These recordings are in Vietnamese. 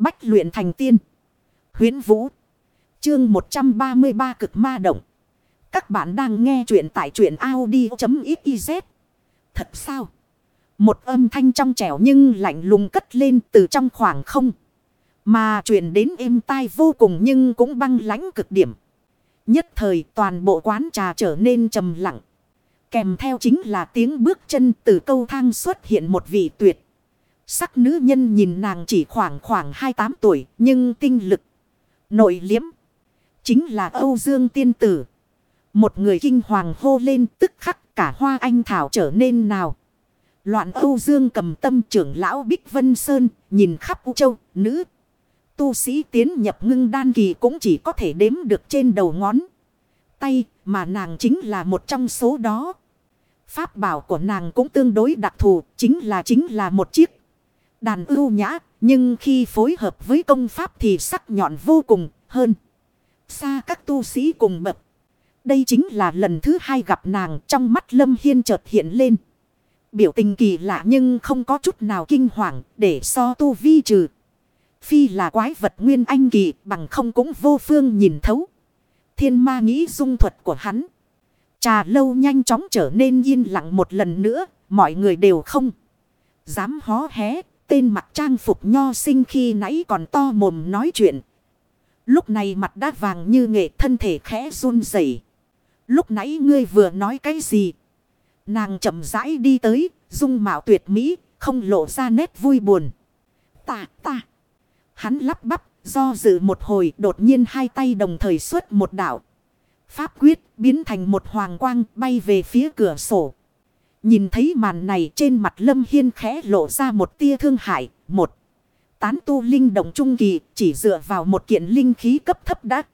Bách luyện thành tiên. Huyến Vũ. Chương 133 cực ma động. Các bạn đang nghe truyện tại truyện Audi.xyz. Thật sao? Một âm thanh trong trẻo nhưng lạnh lùng cất lên từ trong khoảng không. Mà chuyện đến êm tai vô cùng nhưng cũng băng lãnh cực điểm. Nhất thời toàn bộ quán trà trở nên trầm lặng. Kèm theo chính là tiếng bước chân từ câu thang xuất hiện một vị tuyệt. Sắc nữ nhân nhìn nàng chỉ khoảng khoảng 28 tuổi nhưng tinh lực nội liếm. Chính là Âu Dương Tiên Tử. Một người kinh hoàng hô lên tức khắc cả hoa anh thảo trở nên nào. Loạn Âu Dương cầm tâm trưởng lão Bích Vân Sơn nhìn khắp U Châu, nữ. Tu sĩ tiến nhập ngưng đan kỳ cũng chỉ có thể đếm được trên đầu ngón. Tay mà nàng chính là một trong số đó. Pháp bảo của nàng cũng tương đối đặc thù chính là chính là một chiếc đàn ưu nhã. Nhưng khi phối hợp với công pháp thì sắc nhọn vô cùng hơn. Xa các tu sĩ cùng bậc. Đây chính là lần thứ hai gặp nàng trong mắt Lâm Hiên chợt hiện lên. Biểu tình kỳ lạ nhưng không có chút nào kinh hoàng để so tu vi trừ. Phi là quái vật nguyên anh kỳ, bằng không cũng vô phương nhìn thấu. Thiên ma nghĩ dung thuật của hắn. Trà lâu nhanh chóng trở nên yên lặng một lần nữa. Mọi người đều không dám hó hé. Tên mặt trang phục nho sinh khi nãy còn to mồm nói chuyện. Lúc này mặt đã vàng như nghệ thân thể khẽ run rẩy. Lúc nãy ngươi vừa nói cái gì? Nàng chậm rãi đi tới, dung mạo tuyệt mỹ, không lộ ra nét vui buồn. Ta, ta. Hắn lắp bắp, do dự một hồi đột nhiên hai tay đồng thời xuất một đạo. Pháp quyết biến thành một hoàng quang bay về phía cửa sổ. Nhìn thấy màn này trên mặt lâm hiên khẽ lộ ra một tia thương hại, một. Tán tu linh động trung kỳ chỉ dựa vào một kiện linh khí cấp thấp đắc.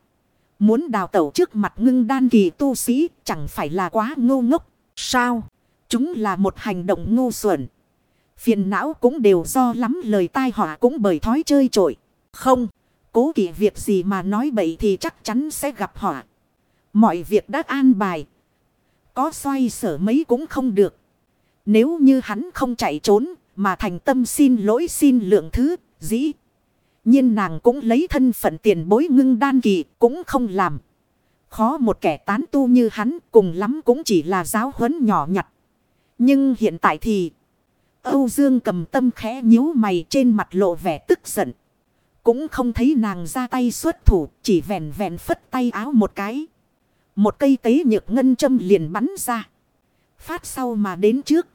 Muốn đào tẩu trước mặt ngưng đan kỳ tu sĩ chẳng phải là quá ngu ngốc. Sao? Chúng là một hành động ngu xuẩn. Phiền não cũng đều do lắm lời tai họa cũng bởi thói chơi trội. Không, cố kỵ việc gì mà nói bậy thì chắc chắn sẽ gặp họa. Mọi việc đã an bài. Có xoay sở mấy cũng không được. Nếu như hắn không chạy trốn mà thành tâm xin lỗi xin lượng thứ, dĩ. nhiên nàng cũng lấy thân phận tiền bối ngưng đan kỳ cũng không làm. Khó một kẻ tán tu như hắn cùng lắm cũng chỉ là giáo huấn nhỏ nhặt. Nhưng hiện tại thì Âu Dương cầm tâm khẽ nhíu mày trên mặt lộ vẻ tức giận. Cũng không thấy nàng ra tay xuất thủ chỉ vẹn vẹn phất tay áo một cái. Một cây tế nhược ngân châm liền bắn ra. Phát sau mà đến trước.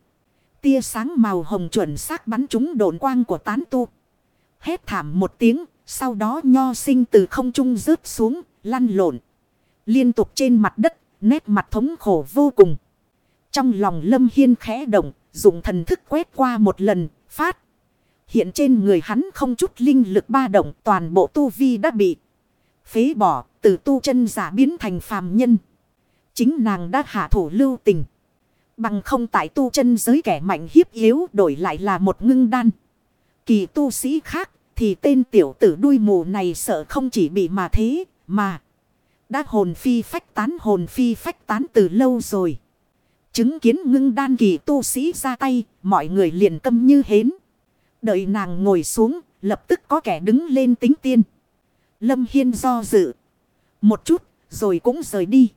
Tia sáng màu hồng chuẩn xác bắn trúng đồn quang của tán tu. Hét thảm một tiếng. Sau đó nho sinh từ không trung rớt xuống. Lăn lộn. Liên tục trên mặt đất. Nét mặt thống khổ vô cùng. Trong lòng lâm hiên khẽ động. Dùng thần thức quét qua một lần. Phát. Hiện trên người hắn không chút linh lực ba động. Toàn bộ tu vi đã bị phế bỏ. Từ tu chân giả biến thành phàm nhân. Chính nàng đã hạ thủ lưu tình. Bằng không tại tu chân giới kẻ mạnh hiếp yếu đổi lại là một ngưng đan. Kỳ tu sĩ khác thì tên tiểu tử đuôi mù này sợ không chỉ bị mà thế mà. Đã hồn phi phách tán hồn phi phách tán từ lâu rồi. Chứng kiến ngưng đan kỳ tu sĩ ra tay, mọi người liền tâm như hến. Đợi nàng ngồi xuống, lập tức có kẻ đứng lên tính tiên. Lâm Hiên do dự. Một chút, rồi cũng rời đi.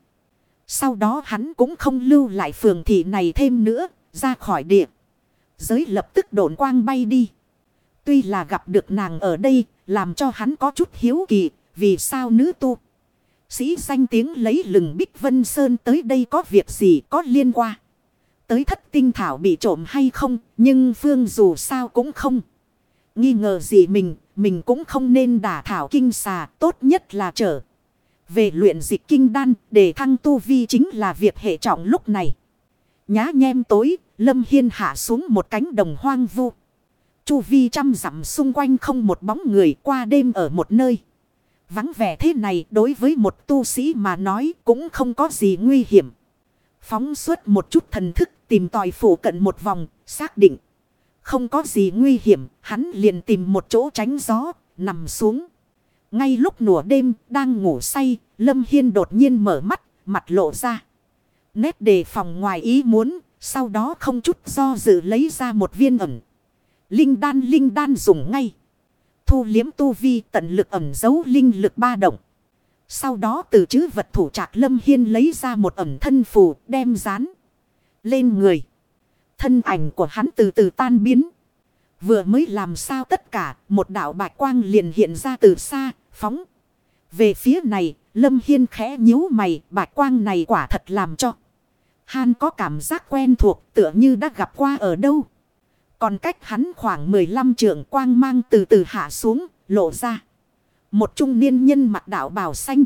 Sau đó hắn cũng không lưu lại phường thị này thêm nữa, ra khỏi địa. Giới lập tức độn quang bay đi. Tuy là gặp được nàng ở đây, làm cho hắn có chút hiếu kỳ, vì sao nữ tu. Sĩ danh tiếng lấy lừng Bích Vân Sơn tới đây có việc gì có liên quan. Tới thất tinh thảo bị trộm hay không, nhưng Phương dù sao cũng không. Nghi ngờ gì mình, mình cũng không nên đả thảo kinh xà, tốt nhất là trở. Về luyện dịch kinh đan, để thăng tu vi chính là việc hệ trọng lúc này. Nhá nhem tối, Lâm Hiên hạ xuống một cánh đồng hoang vu. Chu vi trăm dặm xung quanh không một bóng người qua đêm ở một nơi. Vắng vẻ thế này đối với một tu sĩ mà nói cũng không có gì nguy hiểm. Phóng suốt một chút thần thức tìm tòi phủ cận một vòng, xác định. Không có gì nguy hiểm, hắn liền tìm một chỗ tránh gió, nằm xuống. Ngay lúc nửa đêm, đang ngủ say, Lâm Hiên đột nhiên mở mắt, mặt lộ ra. Nét đề phòng ngoài ý muốn, sau đó không chút do dự lấy ra một viên ẩn. Linh đan linh đan dùng ngay. thu liếm tu vi tận lực ẩm giấu linh lực ba động. Sau đó từ chữ vật thủ trạc lâm hiên lấy ra một ẩm thân phù đem dán lên người. Thân ảnh của hắn từ từ tan biến. Vừa mới làm sao tất cả, một đạo bạch quang liền hiện ra từ xa, phóng. Về phía này, Lâm Hiên khẽ nhíu mày, bạch quang này quả thật làm cho. Han có cảm giác quen thuộc tựa như đã gặp qua ở đâu. Còn cách hắn khoảng 15 trượng quang mang từ từ hạ xuống, lộ ra. Một trung niên nhân mặc đạo bào xanh.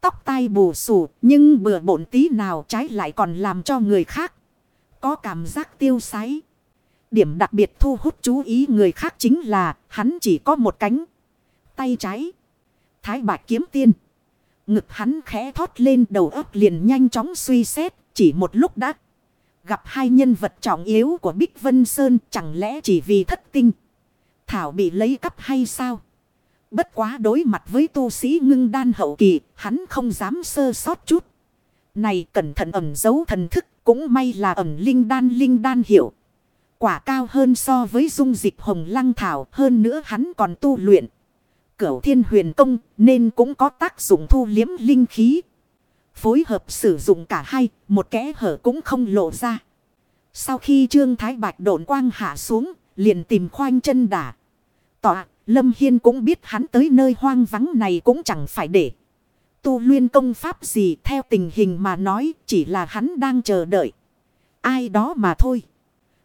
Tóc tai bù xù nhưng bừa bộn tí nào trái lại còn làm cho người khác. Có cảm giác tiêu sái. Điểm đặc biệt thu hút chú ý người khác chính là hắn chỉ có một cánh. Tay trái. Thái bạch kiếm tiên. Ngực hắn khẽ thoát lên đầu ấp liền nhanh chóng suy xét. Chỉ một lúc đã gặp hai nhân vật trọng yếu của Bích Vân Sơn chẳng lẽ chỉ vì thất tinh. Thảo bị lấy cắp hay sao? Bất quá đối mặt với tu sĩ ngưng đan hậu kỳ, hắn không dám sơ sót chút. Này cẩn thận ẩm giấu thần thức, cũng may là ẩm linh đan linh đan hiệu. Quả cao hơn so với dung dịch hồng lăng thảo, hơn nữa hắn còn tu luyện. Cửu thiên huyền công, nên cũng có tác dụng thu liếm linh khí. Phối hợp sử dụng cả hai, một kẽ hở cũng không lộ ra. Sau khi Trương Thái Bạch độn quang hạ xuống, liền tìm khoanh chân đả. Tọa, Lâm Hiên cũng biết hắn tới nơi hoang vắng này cũng chẳng phải để. Tu luyện công pháp gì theo tình hình mà nói chỉ là hắn đang chờ đợi. Ai đó mà thôi.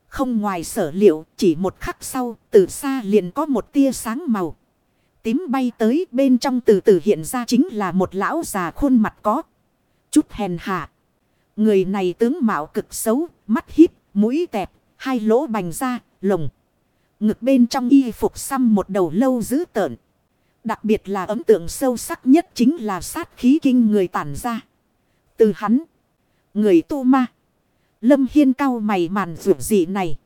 Không ngoài sở liệu chỉ một khắc sau từ xa liền có một tia sáng màu. Tím bay tới bên trong từ từ hiện ra chính là một lão già khuôn mặt có. Chút hèn hạ. Người này tướng mạo cực xấu, mắt híp, mũi tẹp, hai lỗ bành ra, lồng. Ngực bên trong y phục xăm một đầu lâu dữ tợn. Đặc biệt là ấn tượng sâu sắc nhất chính là sát khí kinh người tản ra. Từ hắn, người tu ma. Lâm Hiên cao mày màn rượu dị này.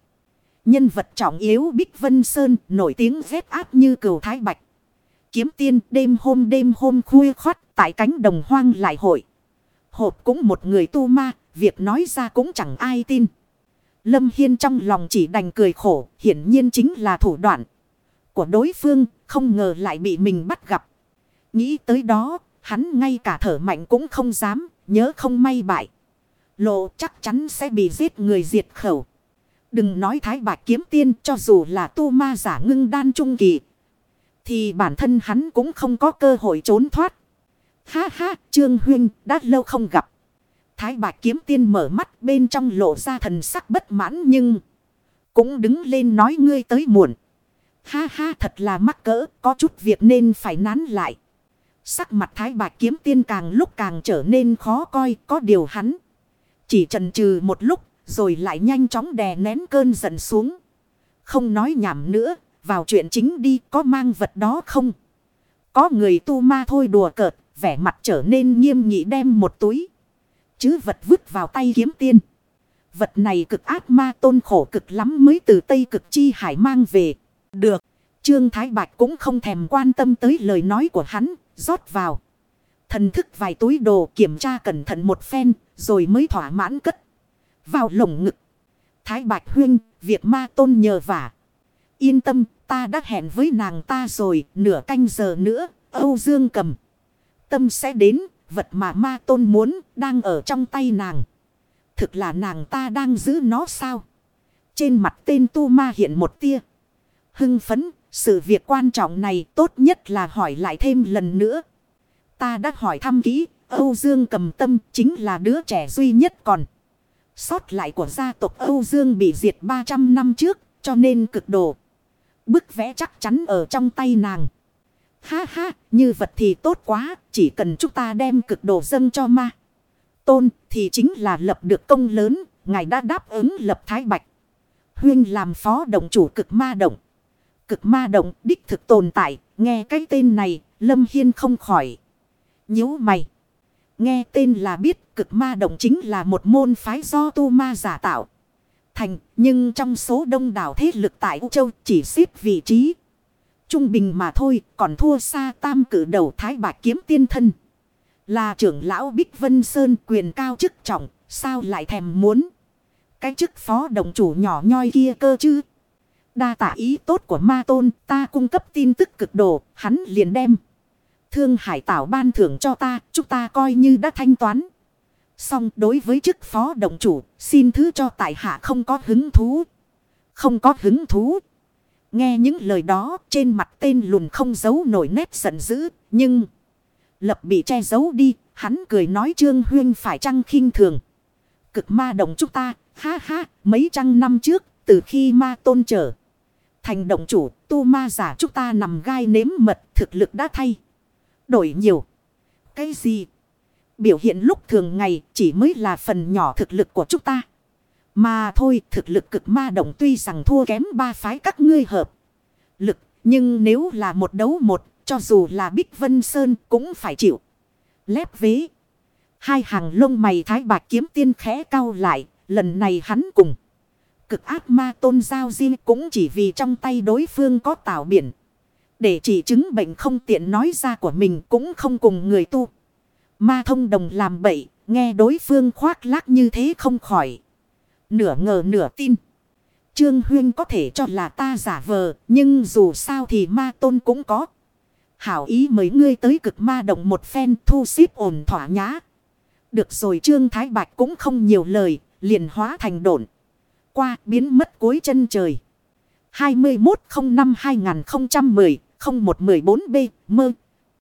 Nhân vật trọng yếu Bích Vân Sơn nổi tiếng vết áp như cửu Thái Bạch. Kiếm tiên đêm hôm đêm hôm khuya khoát tại cánh đồng hoang lại hội. Hộp cũng một người tu ma, việc nói ra cũng chẳng ai tin. Lâm Hiên trong lòng chỉ đành cười khổ, hiển nhiên chính là thủ đoạn của đối phương, không ngờ lại bị mình bắt gặp. Nghĩ tới đó, hắn ngay cả thở mạnh cũng không dám, nhớ không may bại. Lộ chắc chắn sẽ bị giết người diệt khẩu. Đừng nói thái bạch kiếm tiên cho dù là tu ma giả ngưng đan trung kỳ. Thì bản thân hắn cũng không có cơ hội trốn thoát. Ha ha, Trương Huynh đã lâu không gặp. Thái bạch kiếm tiên mở mắt bên trong lộ ra thần sắc bất mãn nhưng cũng đứng lên nói ngươi tới muộn. Ha ha thật là mắc cỡ, có chút việc nên phải nán lại. Sắc mặt thái bạch kiếm tiên càng lúc càng trở nên khó coi, có điều hắn. Chỉ trần trừ một lúc, rồi lại nhanh chóng đè nén cơn giận xuống. Không nói nhảm nữa, vào chuyện chính đi, có mang vật đó không? Có người tu ma thôi đùa cợt, vẻ mặt trở nên nghiêm nghị đem một túi. Chứ vật vứt vào tay kiếm tiên. Vật này cực ác ma tôn khổ cực lắm mới từ Tây cực chi hải mang về. Được. Trương Thái Bạch cũng không thèm quan tâm tới lời nói của hắn. rót vào. Thần thức vài túi đồ kiểm tra cẩn thận một phen. Rồi mới thỏa mãn cất. Vào lồng ngực. Thái Bạch huyên. Việc ma tôn nhờ vả. Yên tâm. Ta đã hẹn với nàng ta rồi. Nửa canh giờ nữa. Âu Dương cầm. Tâm sẽ đến. Vật mà ma tôn muốn. Đang ở trong tay nàng. Thực là nàng ta đang giữ nó sao? Trên mặt tên tu ma hiện một tia hưng phấn, sự việc quan trọng này tốt nhất là hỏi lại thêm lần nữa. Ta đã hỏi thăm kỹ, Âu Dương cầm tâm chính là đứa trẻ duy nhất còn. Sót lại của gia tộc Âu Dương bị diệt 300 năm trước, cho nên cực độ. Bức vẽ chắc chắn ở trong tay nàng. Ha ha, như vật thì tốt quá, chỉ cần chúng ta đem cực độ dâng cho ma. Tôn thì chính là lập được công lớn, ngài đã đáp ứng lập thái bạch. Huyên làm phó động chủ cực ma động. Cực ma động đích thực tồn tại. Nghe cái tên này, Lâm Hiên không khỏi. nhíu mày. Nghe tên là biết cực ma động chính là một môn phái do tu ma giả tạo. Thành, nhưng trong số đông đảo thế lực tại U Châu chỉ xếp vị trí. Trung bình mà thôi, còn thua xa tam cử đầu thái bạc kiếm tiên thân. Là trưởng lão Bích Vân Sơn quyền cao chức trọng, sao lại thèm muốn. Cái chức phó đồng chủ nhỏ nhoi kia cơ chứ. Đa tả ý tốt của ma tôn ta cung cấp tin tức cực độ, hắn liền đem. Thương hải tảo ban thưởng cho ta, chúng ta coi như đã thanh toán. Xong đối với chức phó động chủ, xin thứ cho tại hạ không có hứng thú. Không có hứng thú. Nghe những lời đó, trên mặt tên lùn không giấu nổi nét giận dữ, nhưng... Lập bị che giấu đi, hắn cười nói Trương Huyên phải chăng khinh thường. Cực ma động chúng ta, ha ha, mấy trăm năm trước, từ khi ma tôn trở. Thành động chủ, tu ma giả chúng ta nằm gai nếm mật, thực lực đã thay. Đổi nhiều. Cái gì? Biểu hiện lúc thường ngày chỉ mới là phần nhỏ thực lực của chúng ta. Mà thôi thực lực cực ma động tuy rằng thua kém ba phái các ngươi hợp. Lực nhưng nếu là một đấu một cho dù là Bích Vân Sơn cũng phải chịu. Lép vế. Hai hàng lông mày thái bạc kiếm tiên khẽ cao lại. Lần này hắn cùng. Cực ác ma tôn giao di cũng chỉ vì trong tay đối phương có tảo biển. Để chỉ chứng bệnh không tiện nói ra của mình cũng không cùng người tu. Ma thông đồng làm bậy, nghe đối phương khoác lác như thế không khỏi. Nửa ngờ nửa tin. Trương Huyên có thể cho là ta giả vờ, nhưng dù sao thì ma tôn cũng có. Hảo ý mấy ngươi tới cực ma động một phen thu xếp ổn thỏa nhã. Được rồi Trương Thái Bạch cũng không nhiều lời, liền hóa thành độn. Qua biến mất cuối chân trời. 2105-2010-0114B mơ